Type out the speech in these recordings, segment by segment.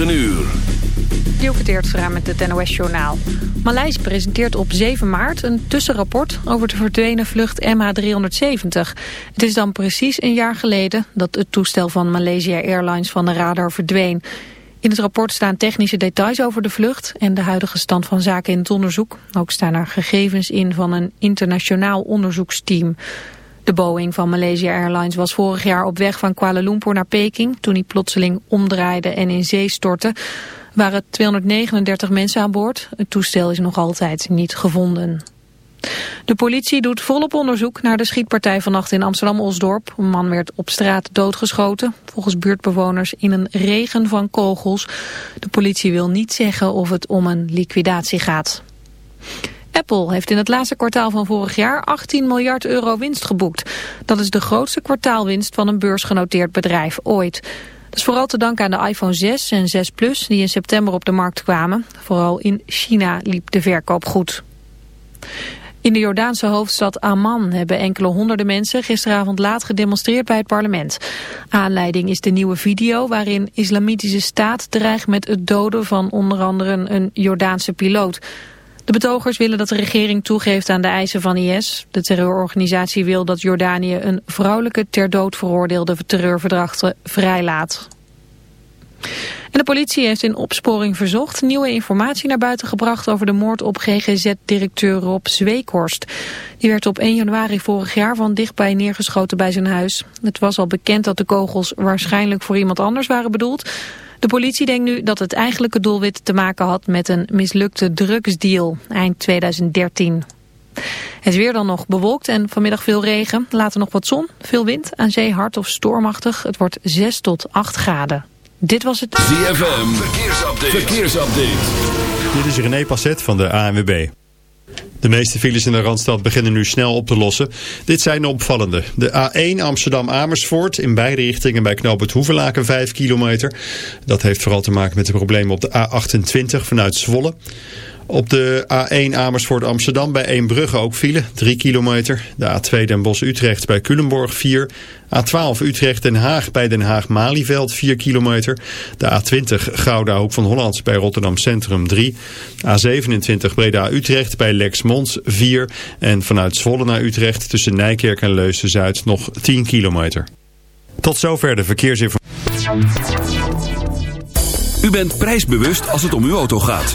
Een uur. Dielke Teertstra met het NOS-journaal. Maleisië presenteert op 7 maart een tussenrapport over de verdwenen vlucht MH370. Het is dan precies een jaar geleden dat het toestel van Malaysia Airlines van de radar verdween. In het rapport staan technische details over de vlucht en de huidige stand van zaken in het onderzoek. Ook staan er gegevens in van een internationaal onderzoeksteam. De Boeing van Malaysia Airlines was vorig jaar op weg van Kuala Lumpur naar Peking... toen hij plotseling omdraaide en in zee stortte. Er waren 239 mensen aan boord. Het toestel is nog altijd niet gevonden. De politie doet volop onderzoek naar de schietpartij vannacht in Amsterdam-Osdorp. Een man werd op straat doodgeschoten, volgens buurtbewoners in een regen van kogels. De politie wil niet zeggen of het om een liquidatie gaat. Apple heeft in het laatste kwartaal van vorig jaar 18 miljard euro winst geboekt. Dat is de grootste kwartaalwinst van een beursgenoteerd bedrijf ooit. Dat is vooral te danken aan de iPhone 6 en 6 Plus die in september op de markt kwamen. Vooral in China liep de verkoop goed. In de Jordaanse hoofdstad Amman hebben enkele honderden mensen gisteravond laat gedemonstreerd bij het parlement. Aanleiding is de nieuwe video waarin islamitische staat dreigt met het doden van onder andere een Jordaanse piloot. De betogers willen dat de regering toegeeft aan de eisen van IS. De terreurorganisatie wil dat Jordanië een vrouwelijke ter dood veroordeelde terreurverdachte vrijlaat. En de politie heeft in opsporing verzocht nieuwe informatie naar buiten gebracht over de moord op GGZ-directeur Rob Zweekhorst. Die werd op 1 januari vorig jaar van dichtbij neergeschoten bij zijn huis. Het was al bekend dat de kogels waarschijnlijk voor iemand anders waren bedoeld. De politie denkt nu dat het eigenlijke doelwit te maken had met een mislukte drugsdeal eind 2013. Het weer dan nog bewolkt en vanmiddag veel regen. Later nog wat zon, veel wind, aan zee hard of stormachtig. Het wordt 6 tot 8 graden. Dit was het... ZFM, verkeersupdate. verkeersupdate. Dit is René Passet van de ANWB. De meeste files in de Randstad beginnen nu snel op te lossen. Dit zijn de opvallende. De A1 Amsterdam-Amersfoort in beide richtingen bij knoop het Hoevelaken 5 kilometer. Dat heeft vooral te maken met de problemen op de A28 vanuit Zwolle. Op de A1 Amersfoort Amsterdam bij Eembrugge ook file, 3 kilometer. De A2 Den Bosch Utrecht bij Culemborg 4. A12 Utrecht Den Haag bij Den Haag Malieveld 4 kilometer. De A20 Gouda Hoek van Holland bij Rotterdam Centrum 3. A27 Breda Utrecht bij Lexmond 4. En vanuit Zwolle naar Utrecht tussen Nijkerk en Leusden-Zuid nog 10 kilometer. Tot zover de verkeersinformatie. U bent prijsbewust als het om uw auto gaat.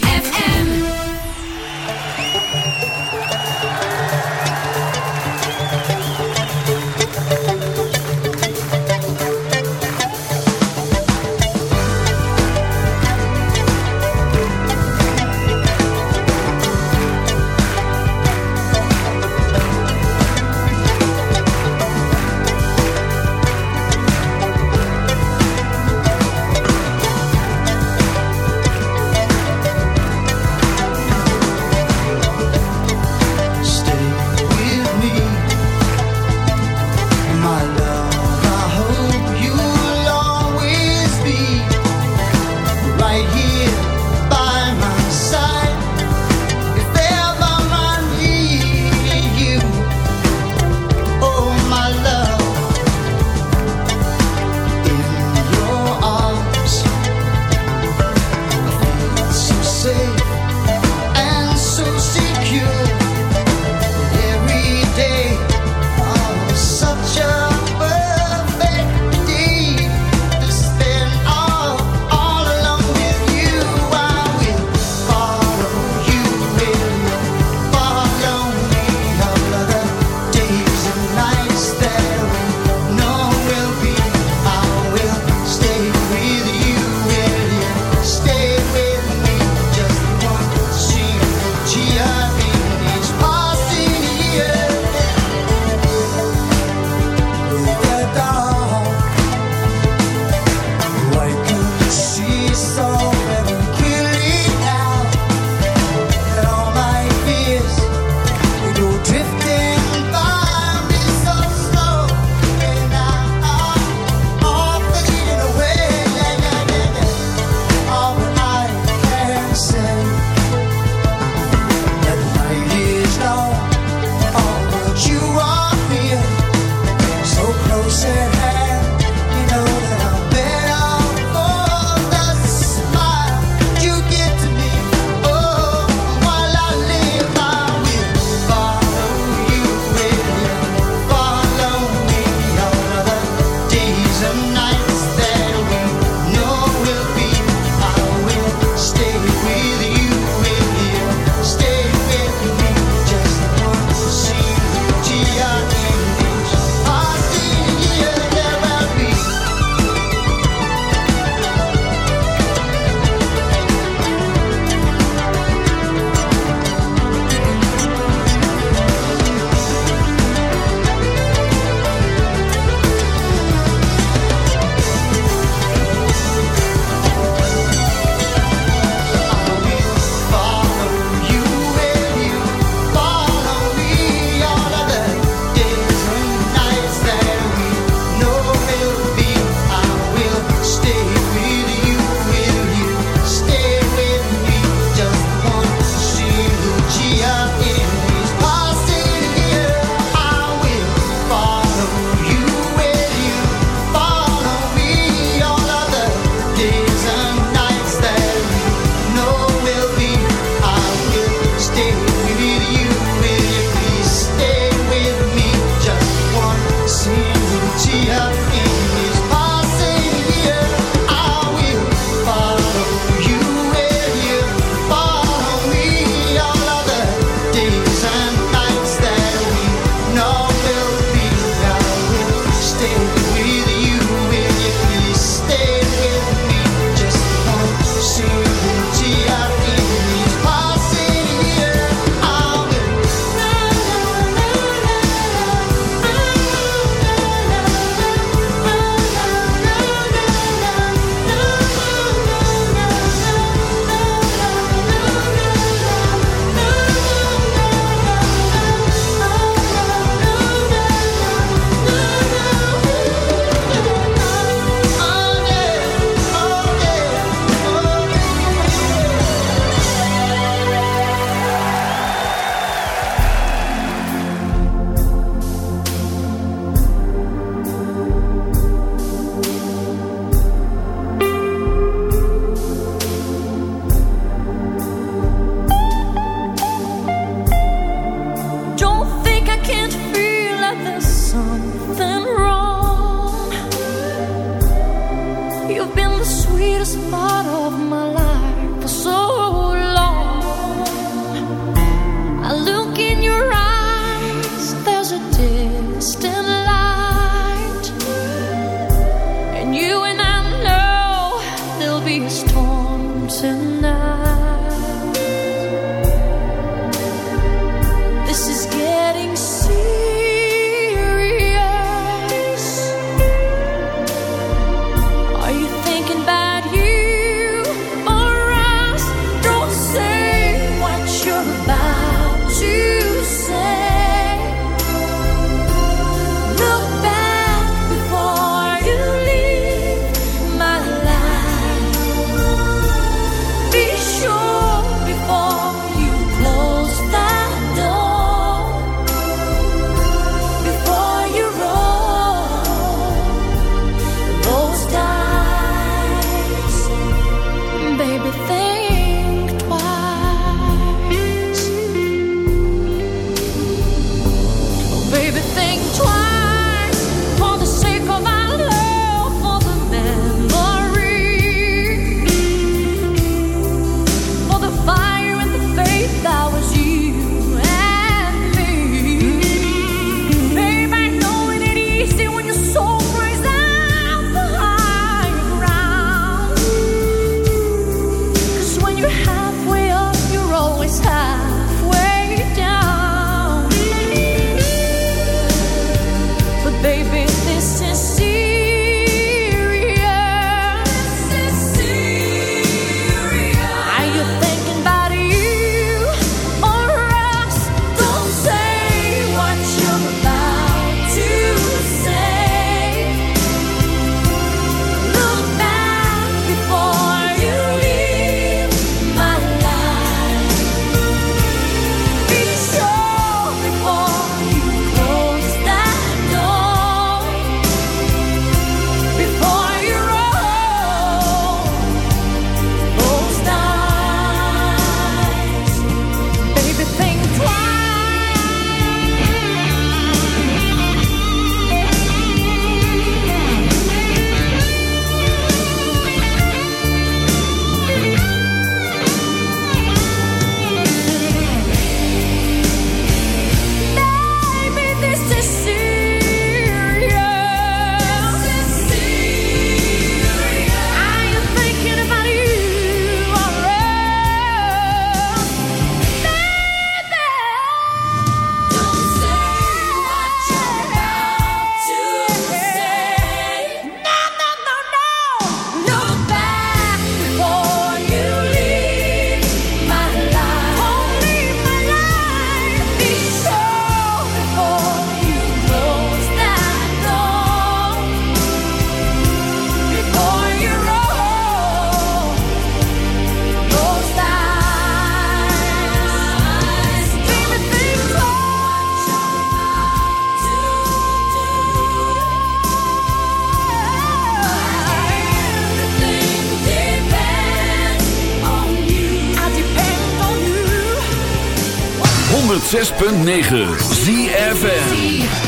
106.9 ZFN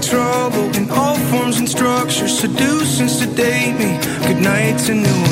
trouble in all forms and structures, seduce and sedate me. Good night to new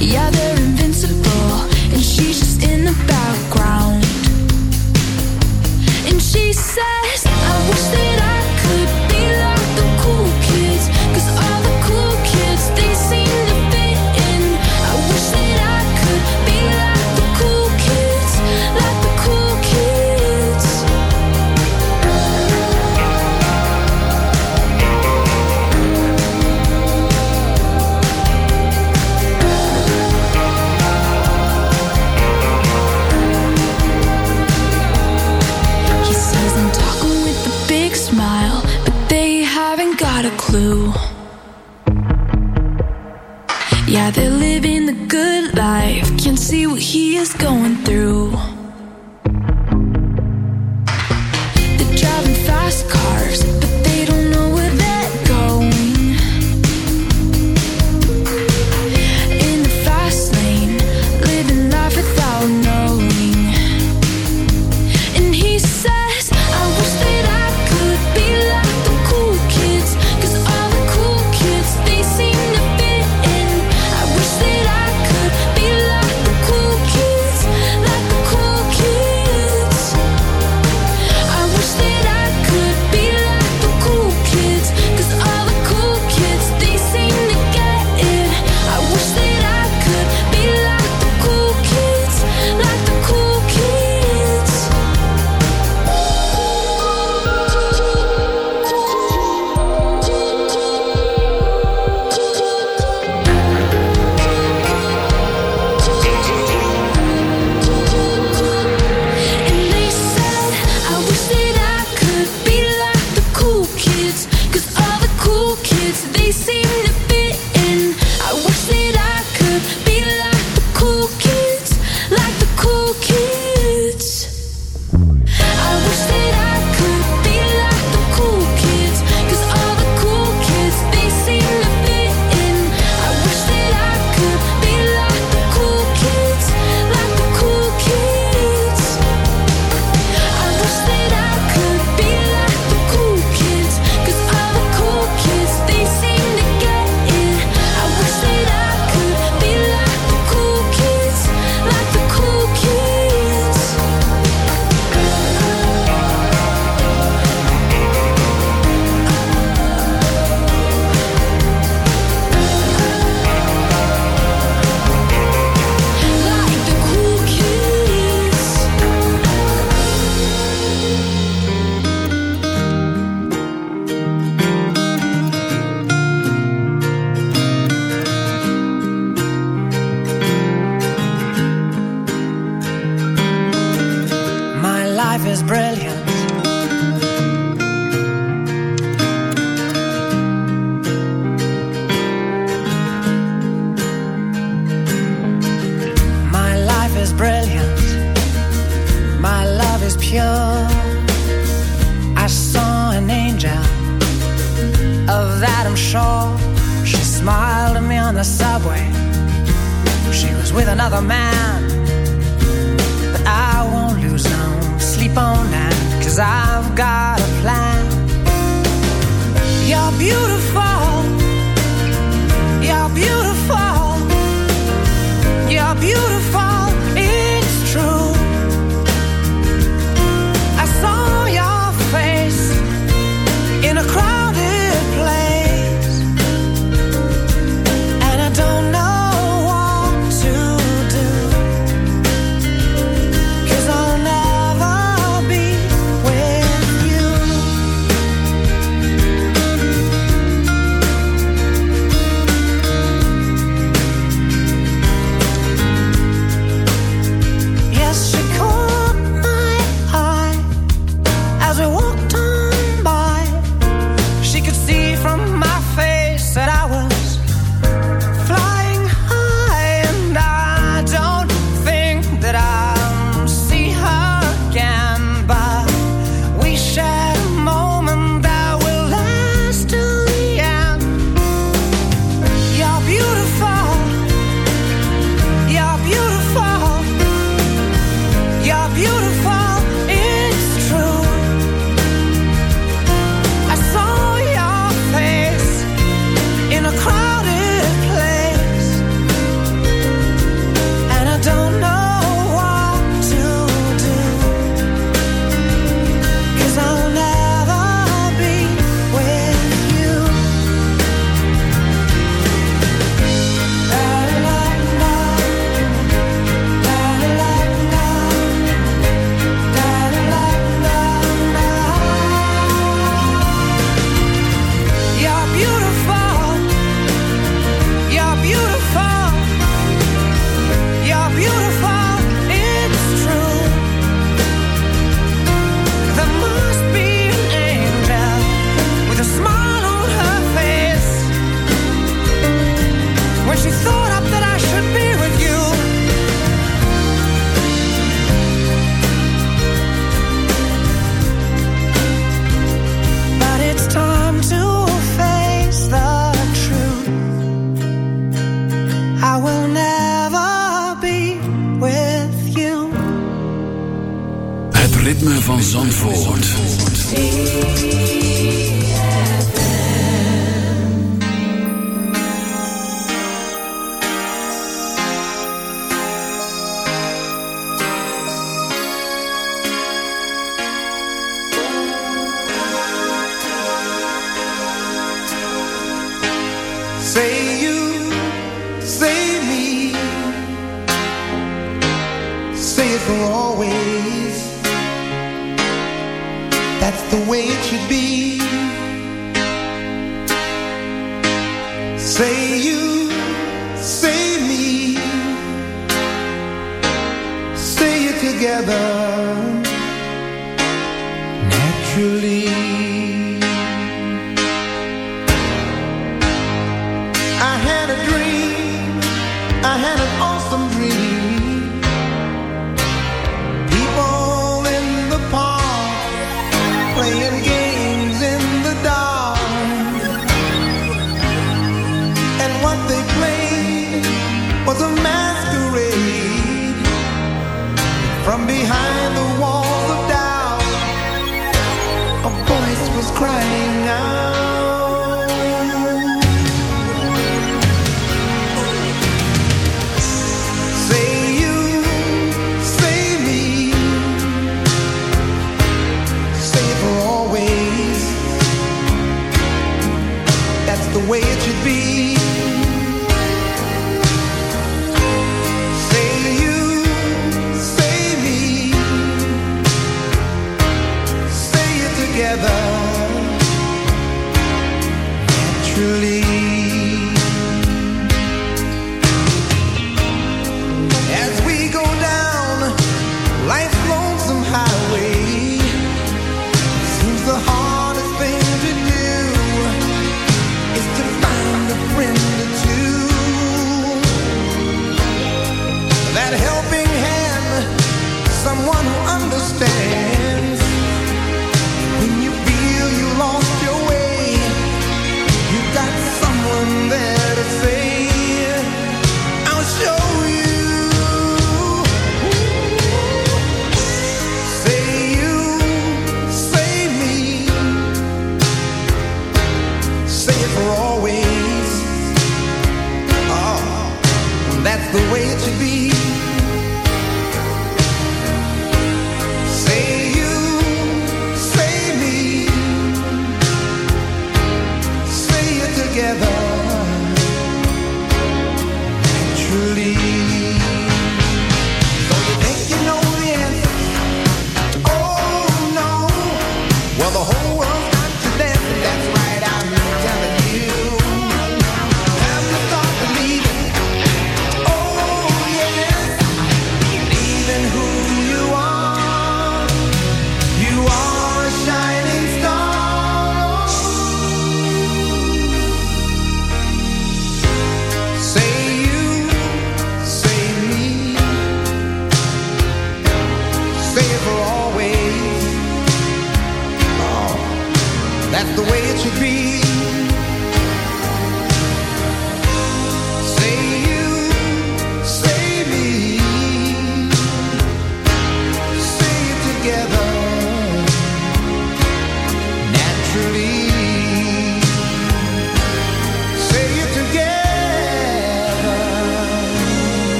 Yeah, they're invincible, and she's just in the background. And she says.